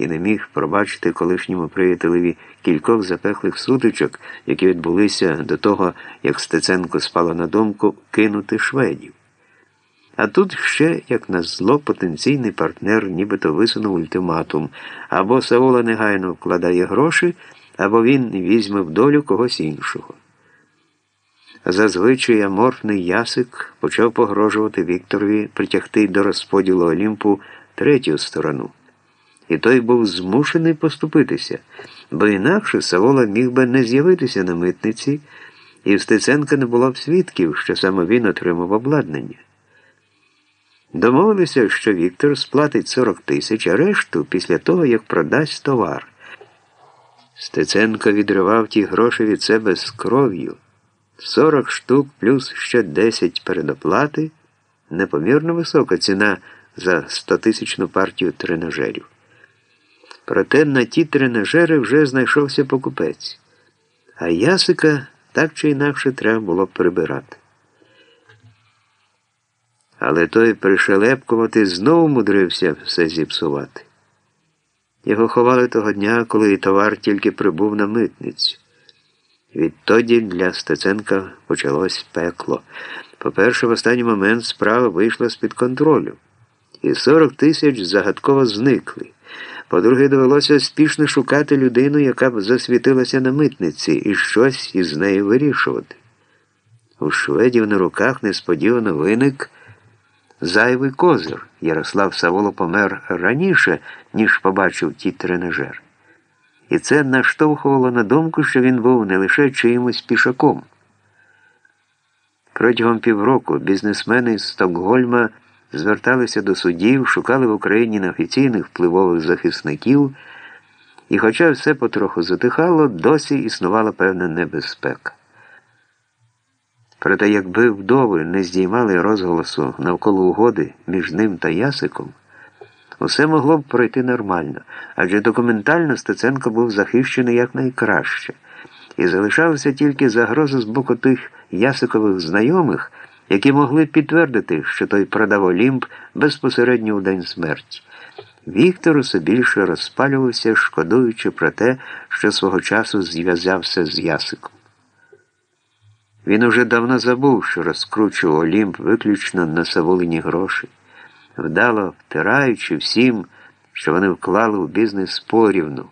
і не міг пробачити колишньому приятелеві кількох запеклих сутичок, які відбулися до того, як Стеценко спало на думку кинути шведів. А тут ще, як на зло, потенційний партнер нібито висунув ультиматум або Саула негайно вкладає гроші, або він візьме в долю когось іншого. Зазвичай аморфний ясик почав погрожувати Вікторові притягти до розподілу Олімпу третю сторону. І той був змушений поступитися, бо інакше Савола міг би не з'явитися на митниці, і в Стеценка не було б свідків, що саме він отримав обладнання. Домовилися, що Віктор сплатить 40 тисяч, а решту після того, як продасть товар. Стеценко відривав ті гроші від себе з кров'ю. 40 штук плюс ще 10 передоплати непомірно висока ціна за 100-тисячну партію тренажерів. Проте на ті тренажери вже знайшовся покупець, а ясика так чи інакше треба було прибирати. Але той пришелепкувати знову мудрився все зіпсувати. Його ховали того дня, коли товар тільки прибув на митницю. Відтоді для Стеценка почалось пекло. По-перше, в останній момент справа вийшла з-під контролю, і 40 тисяч загадково зникли. По-друге, довелося спішно шукати людину, яка б засвітилася на митниці, і щось із нею вирішувати. У шведів на руках несподівано виник зайвий козир. Ярослав Саволо помер раніше, ніж побачив ті тренажер. І це наштовхувало на думку, що він був не лише чиїмось пішаком. Протягом півроку бізнесмени з Стокгольма зверталися до судів, шукали в Україні неофіційних впливових захисників, і, хоча все потроху затихало, досі існувала певна небезпека. Проте, якби вдови не здіймали розголосу навколо угоди між ним та Ясиком, усе могло б пройти нормально, адже документально Стеценко був захищений якнайкраще, і залишалася тільки загроза з боку тих ясикових знайомих, які могли підтвердити, що той продав Олімп безпосередньо у день смерті. Віктор усе більше розпалювався, шкодуючи про те, що свого часу зв'язався з Ясиком. Він уже давно забув, що розкручував Олімп виключно на Саволині гроші, вдало втираючи всім, що вони вклали у бізнес порівну.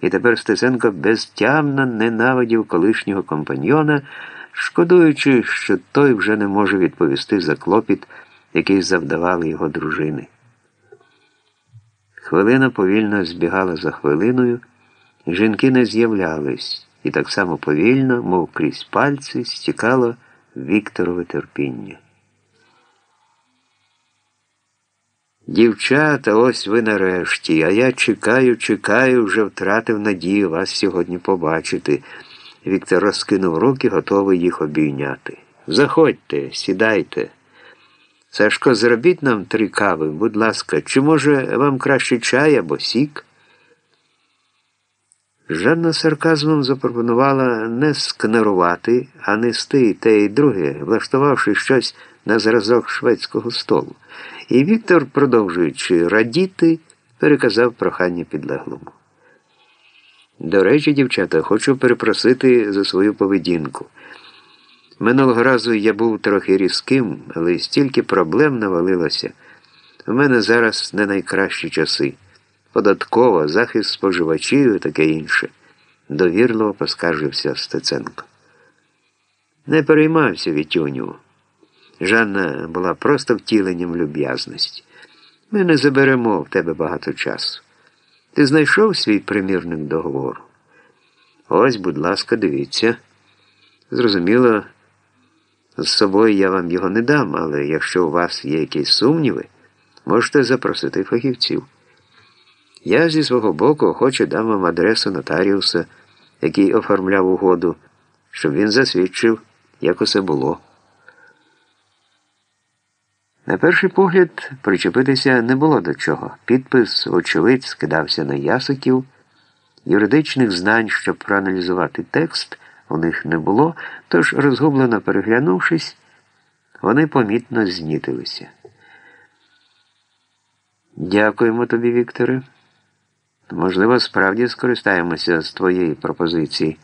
І тепер Стеценко безтямно ненавидів колишнього компаньйона, шкодуючи, що той вже не може відповісти за клопіт, який завдавали його дружини. Хвилина повільно збігала за хвилиною, жінки не з'являлись і так само повільно, мов крізь пальці, стікало Вікторове терпіння. Дівчата, ось ви нарешті, а я чекаю, чекаю, вже втратив надію вас сьогодні побачити. Віктор розкинув руки, готовий їх обійняти. Заходьте, сідайте. Сашко, зробіть нам три кави, будь ласка, чи може вам краще чай або сік? Жанна сарказмом запропонувала не скнерувати, а нести те й друге, влаштувавши щось на зразок шведського столу. І Віктор, продовжуючи радіти, переказав прохання підлеглому. До речі, дівчата, хочу перепросити за свою поведінку. Минулого разу я був трохи різким, але стільки проблем навалилося. У мене зараз не найкращі часи податкова, захист споживачів і таке інше, довірливо поскаржився Стеценко. Не переймався Вітюню. Жанна була просто втіленням люб'язності. Ми не заберемо в тебе багато часу. Ти знайшов свій примірник договору? Ось, будь ласка, дивіться. Зрозуміло, з собою я вам його не дам, але якщо у вас є якісь сумніви, можете запросити фахівців. Я зі свого боку охоче дам вам адресу нотаріуса, який оформляв угоду, щоб він засвідчив, як усе було. На перший погляд, причепитися не було до чого. Підпис, очевидь, скидався на ясиків. Юридичних знань, щоб проаналізувати текст, у них не було, тож, розгублено переглянувшись, вони помітно знітилися. Дякуємо тобі, Вікторе. Можливо, справді скористаємося з твоєї пропозиції.